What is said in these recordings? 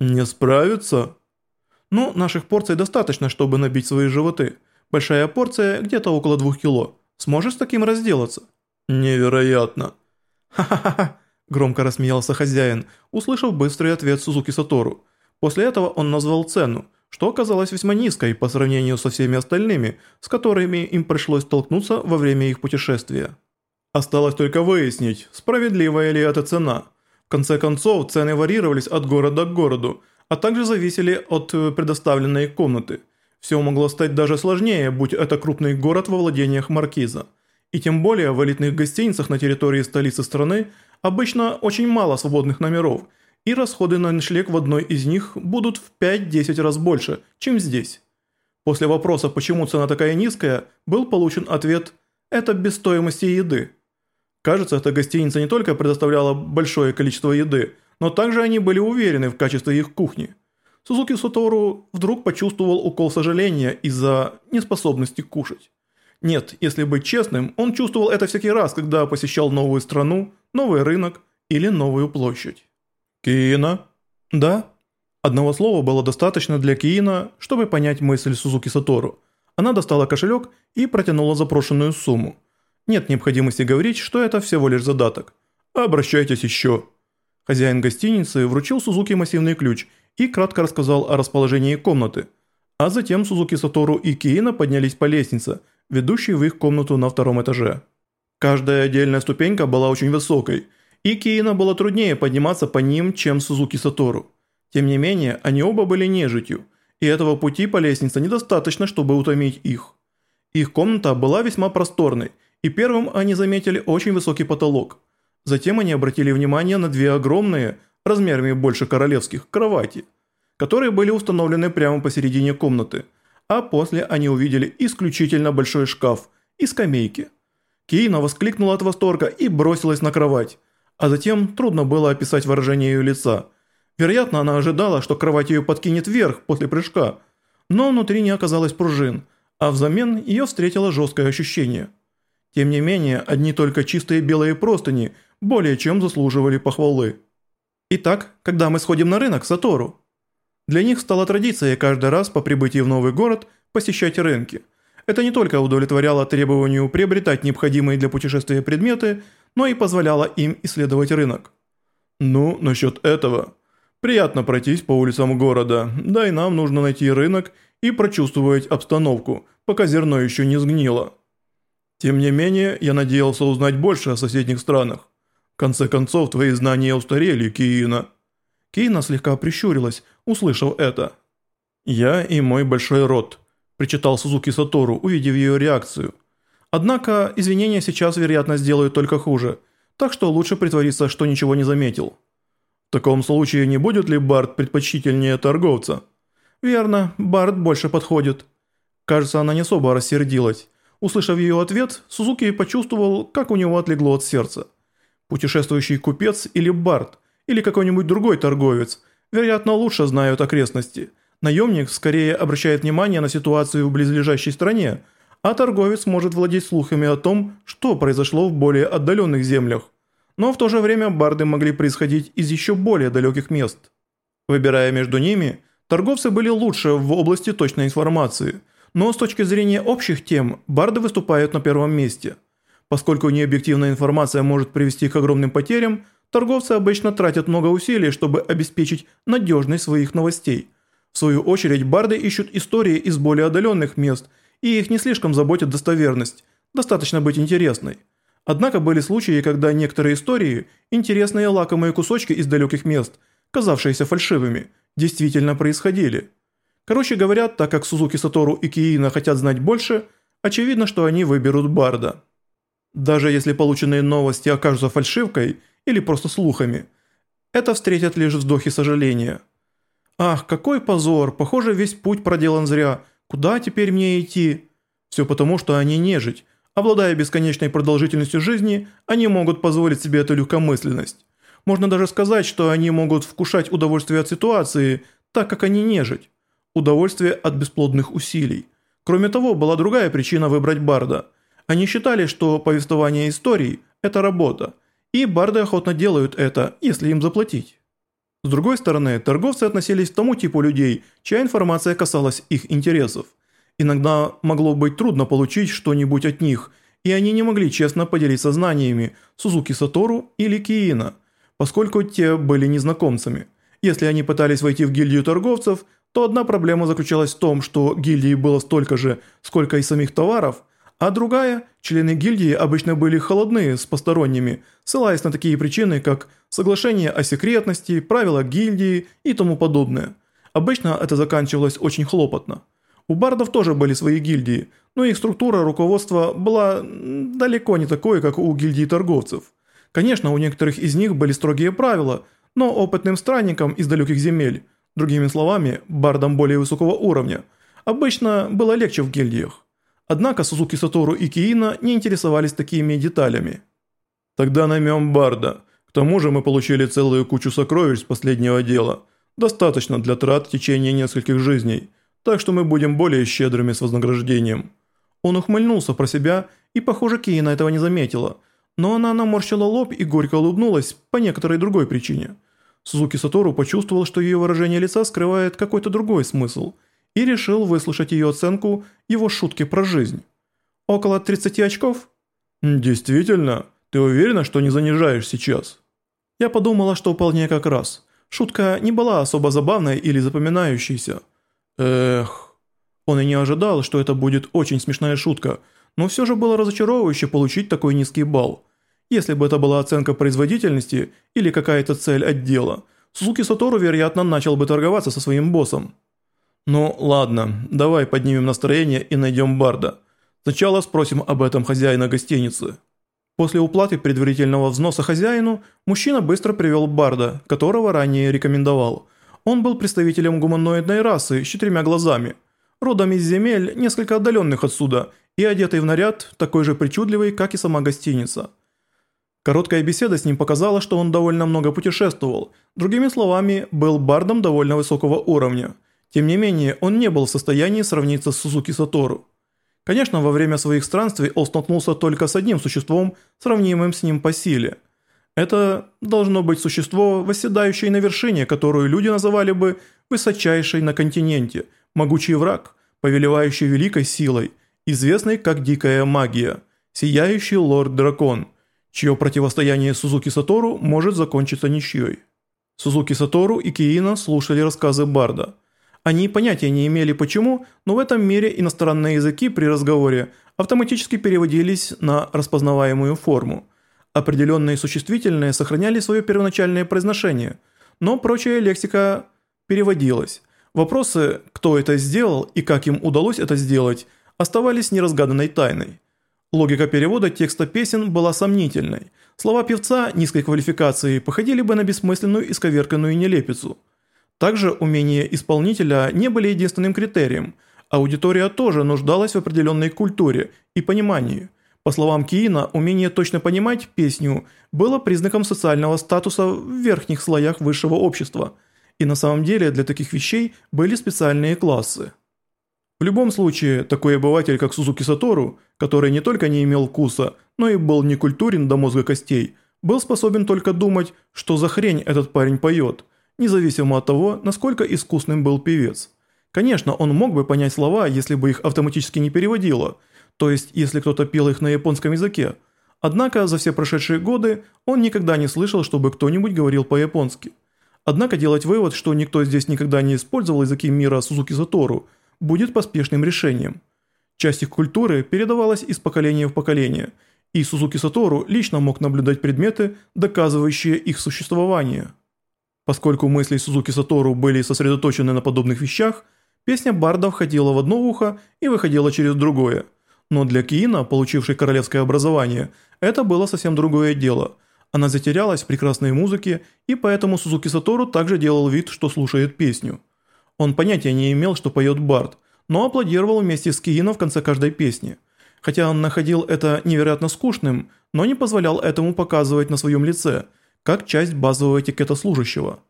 «Не справится?» «Ну, наших порций достаточно, чтобы набить свои животы. Большая порция где-то около двух кило. Сможешь с таким разделаться?» «Невероятно!» «Ха-ха-ха!» – громко рассмеялся хозяин, услышав быстрый ответ Сузуки Сатору. После этого он назвал цену, что оказалось весьма низкой по сравнению со всеми остальными, с которыми им пришлось столкнуться во время их путешествия. Осталось только выяснить, справедливая ли эта цена. В конце концов, цены варьировались от города к городу, а также зависели от э, предоставленной комнаты. Все могло стать даже сложнее, будь это крупный город во владениях маркиза. И тем более в элитных гостиницах на территории столицы страны обычно очень мало свободных номеров – и расходы на ночлег в одной из них будут в 5-10 раз больше, чем здесь. После вопроса, почему цена такая низкая, был получен ответ «это без стоимости еды». Кажется, эта гостиница не только предоставляла большое количество еды, но также они были уверены в качестве их кухни. Сузуки Сутору вдруг почувствовал укол сожаления из-за неспособности кушать. Нет, если быть честным, он чувствовал это всякий раз, когда посещал новую страну, новый рынок или новую площадь. «Киина?» «Да?» Одного слова было достаточно для Киина, чтобы понять мысль Сузуки Сатору. Она достала кошелек и протянула запрошенную сумму. Нет необходимости говорить, что это всего лишь задаток. «Обращайтесь еще». Хозяин гостиницы вручил Сузуки массивный ключ и кратко рассказал о расположении комнаты. А затем Сузуки Сатору и Киина поднялись по лестнице, ведущей в их комнату на втором этаже. Каждая отдельная ступенька была очень высокой – и Киина было труднее подниматься по ним, чем Сузуки Сатору. Тем не менее, они оба были нежитью, и этого пути по лестнице недостаточно, чтобы утомить их. Их комната была весьма просторной, и первым они заметили очень высокий потолок. Затем они обратили внимание на две огромные, размерами больше королевских, кровати, которые были установлены прямо посередине комнаты, а после они увидели исключительно большой шкаф и скамейки. Киина воскликнула от восторга и бросилась на кровать а затем трудно было описать выражение ее лица. Вероятно, она ожидала, что кровать ее подкинет вверх после прыжка, но внутри не оказалось пружин, а взамен ее встретило жесткое ощущение. Тем не менее, одни только чистые белые простыни более чем заслуживали похвалы. Итак, когда мы сходим на рынок, Сатору? Для них стала традицией каждый раз по прибытии в новый город посещать рынки. Это не только удовлетворяло требованию приобретать необходимые для путешествия предметы, но и позволяло им исследовать рынок. «Ну, насчет этого. Приятно пройтись по улицам города, да и нам нужно найти рынок и прочувствовать обстановку, пока зерно еще не сгнило. Тем не менее, я надеялся узнать больше о соседних странах. В конце концов, твои знания устарели, Киина». Киина слегка прищурилась, услышав это. «Я и мой большой род», – причитал Сузуки Сатору, увидев ее реакцию – Однако извинения сейчас, вероятно, сделают только хуже, так что лучше притвориться, что ничего не заметил. В таком случае не будет ли Барт предпочтительнее торговца? Верно, Барт больше подходит. Кажется, она не особо рассердилась. Услышав ее ответ, Сузуки почувствовал, как у него отлегло от сердца. Путешествующий купец или Барт, или какой-нибудь другой торговец, вероятно, лучше знают окрестности. Наемник скорее обращает внимание на ситуацию в близлежащей стране – а торговец может владеть слухами о том, что произошло в более отдаленных землях. Но в то же время барды могли происходить из еще более далеких мест. Выбирая между ними, торговцы были лучше в области точной информации, но с точки зрения общих тем, барды выступают на первом месте. Поскольку необъективная информация может привести к огромным потерям, торговцы обычно тратят много усилий, чтобы обеспечить надежность своих новостей. В свою очередь, барды ищут истории из более отдаленных мест – и их не слишком заботит достоверность, достаточно быть интересной. Однако были случаи, когда некоторые истории, интересные лакомые кусочки из далеких мест, казавшиеся фальшивыми, действительно происходили. Короче говоря, так как Сузуки Сатору и Киина хотят знать больше, очевидно, что они выберут Барда. Даже если полученные новости окажутся фальшивкой или просто слухами, это встретят лишь вздохи сожаления. Ах, какой позор, похоже весь путь проделан зря – Куда теперь мне идти? Все потому, что они нежить. Обладая бесконечной продолжительностью жизни, они могут позволить себе эту легкомысленность. Можно даже сказать, что они могут вкушать удовольствие от ситуации, так как они нежить. Удовольствие от бесплодных усилий. Кроме того, была другая причина выбрать Барда. Они считали, что повествование историй – это работа, и Барды охотно делают это, если им заплатить. С другой стороны, торговцы относились к тому типу людей, чья информация касалась их интересов. Иногда могло быть трудно получить что-нибудь от них, и они не могли честно поделиться знаниями Сузуки Сатору или Киина, поскольку те были незнакомцами. Если они пытались войти в гильдию торговцев, то одна проблема заключалась в том, что гильдии было столько же, сколько и самих товаров, а другая – члены гильдии обычно были холодны с посторонними, ссылаясь на такие причины, как соглашение о секретности, правила гильдии и тому подобное. Обычно это заканчивалось очень хлопотно. У бардов тоже были свои гильдии, но их структура руководства была далеко не такой, как у гильдии торговцев. Конечно, у некоторых из них были строгие правила, но опытным странникам из далеких земель, другими словами, бардам более высокого уровня, обычно было легче в гильдиях. Однако Сузуки Сатору и Киина не интересовались такими деталями. «Тогда наймем барда. К тому же мы получили целую кучу сокровищ с последнего дела. Достаточно для трат в течение нескольких жизней так что мы будем более щедрыми с вознаграждением». Он ухмыльнулся про себя, и, похоже, Кейна этого не заметила, но она наморщила лоб и горько улыбнулась по некоторой другой причине. Сузуки Сатору почувствовал, что ее выражение лица скрывает какой-то другой смысл, и решил выслушать ее оценку его шутки про жизнь. «Около 30 очков?» «Действительно? Ты уверена, что не занижаешь сейчас?» Я подумала, что вполне как раз. Шутка не была особо забавной или запоминающейся – Эх. Он и не ожидал, что это будет очень смешная шутка, но все же было разочаровывающе получить такой низкий балл. Если бы это была оценка производительности или какая-то цель отдела, Сузуки Сатору, вероятно, начал бы торговаться со своим боссом. Ну ладно, давай поднимем настроение и найдем Барда. Сначала спросим об этом хозяина гостиницы. После уплаты предварительного взноса хозяину, мужчина быстро привел Барда, которого ранее рекомендовал – он был представителем гуманоидной расы с четырьмя глазами, родом из земель, несколько отдаленных отсюда, и одетый в наряд, такой же причудливый, как и сама гостиница. Короткая беседа с ним показала, что он довольно много путешествовал, другими словами, был бардом довольно высокого уровня. Тем не менее, он не был в состоянии сравниться с Сузуки Сатору. Конечно, во время своих странствий он столкнулся только с одним существом, сравнимым с ним по силе – это должно быть существо, восседающее на вершине, которую люди называли бы высочайшей на континенте, могучий враг, повелевающий великой силой, известный как Дикая Магия, сияющий лорд-дракон, чье противостояние Сузуки Сатору может закончиться ничьей. Сузуки Сатору и Киина слушали рассказы Барда. Они понятия не имели почему, но в этом мире иностранные языки при разговоре автоматически переводились на распознаваемую форму – Определенные существительные сохраняли свое первоначальное произношение, но прочая лексика переводилась. Вопросы, кто это сделал и как им удалось это сделать, оставались неразгаданной тайной. Логика перевода текста песен была сомнительной. Слова певца низкой квалификации походили бы на бессмысленную исковерканную нелепицу. Также умения исполнителя не были единственным критерием. Аудитория тоже нуждалась в определенной культуре и понимании – по словам Киина, умение точно понимать песню было признаком социального статуса в верхних слоях высшего общества, и на самом деле для таких вещей были специальные классы. В любом случае, такой обыватель, как Сузуки Сатору, который не только не имел вкуса, но и был некультурен до мозга костей, был способен только думать, что за хрень этот парень поет, независимо от того, насколько искусным был певец. Конечно, он мог бы понять слова, если бы их автоматически не переводило – то есть если кто-то пел их на японском языке. Однако за все прошедшие годы он никогда не слышал, чтобы кто-нибудь говорил по-японски. Однако делать вывод, что никто здесь никогда не использовал языки мира Сузуки Затору, будет поспешным решением. Часть их культуры передавалась из поколения в поколение, и Сузуки Сатору лично мог наблюдать предметы, доказывающие их существование. Поскольку мысли Сузуки Сатору были сосредоточены на подобных вещах, песня Барда входила в одно ухо и выходила через другое – но для Киина, получившей королевское образование, это было совсем другое дело. Она затерялась в прекрасной музыке, и поэтому Сузуки Сатору также делал вид, что слушает песню. Он понятия не имел, что поет Барт, но аплодировал вместе с Киино в конце каждой песни. Хотя он находил это невероятно скучным, но не позволял этому показывать на своем лице, как часть базового этикета служащего.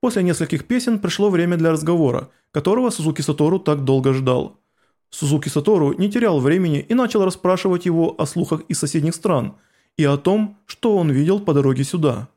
После нескольких песен пришло время для разговора, которого Сузуки Сатору так долго ждал. Сузуки Сатору не терял времени и начал расспрашивать его о слухах из соседних стран и о том, что он видел по дороге сюда.